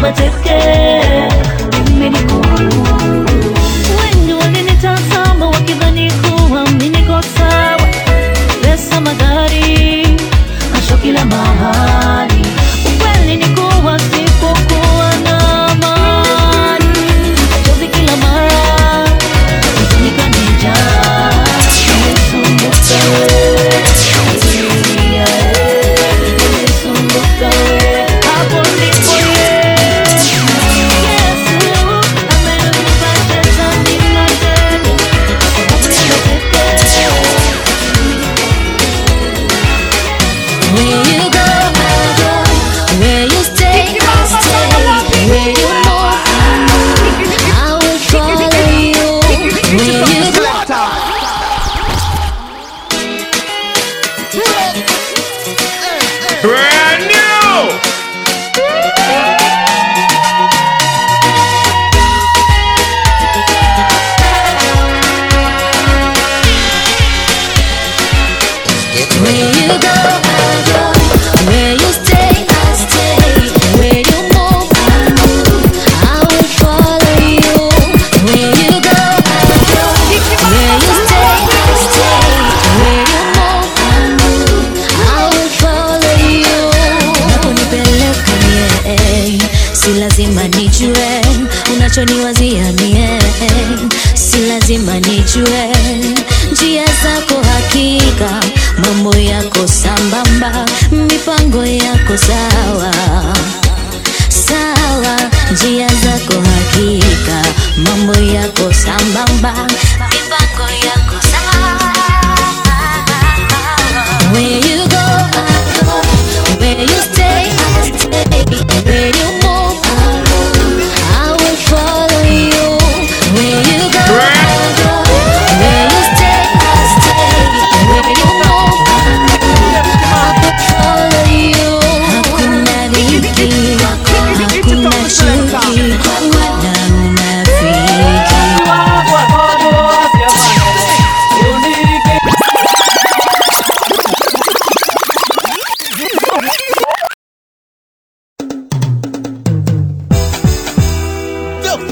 never just get lazima nijue. Njia zako, hakika mambo yako sambamba, mipango yako sawa. Sawa, njia zako, hakika mambo yako sambamba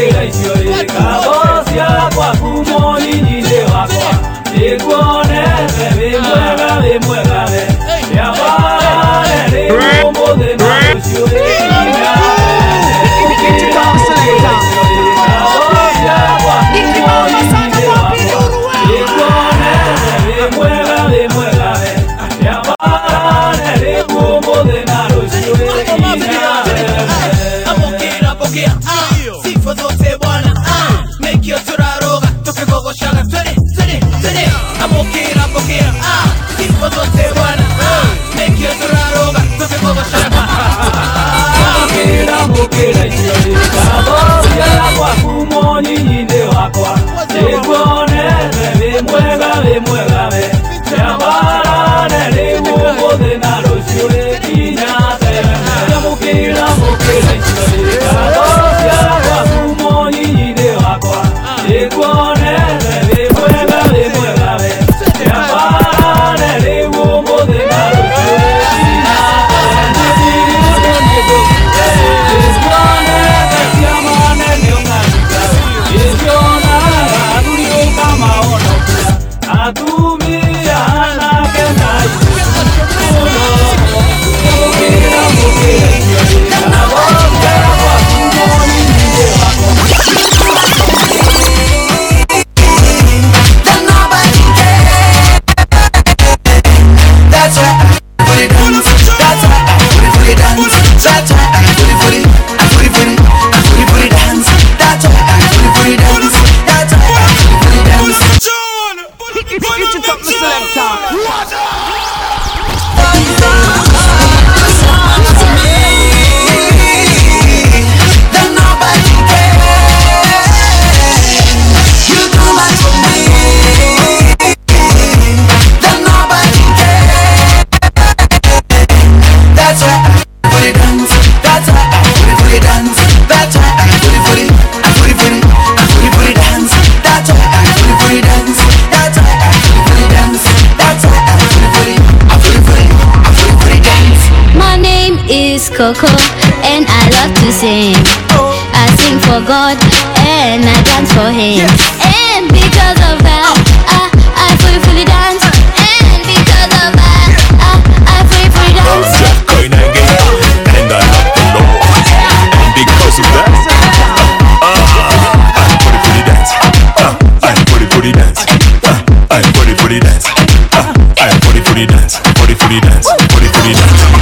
Congratulations And I love to sing. I sing for God, and I dance for Him. And because of that, I, I fully, fully dance. And because of that, I, I fully, fully dance. And I the booty dance. For the booty dance. Uh, for the booty dance. For the booty dance. The booty dance. The booty dance.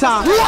Selector.